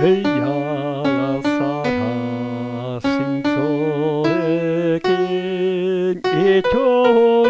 에이알아서라신소에긴이토나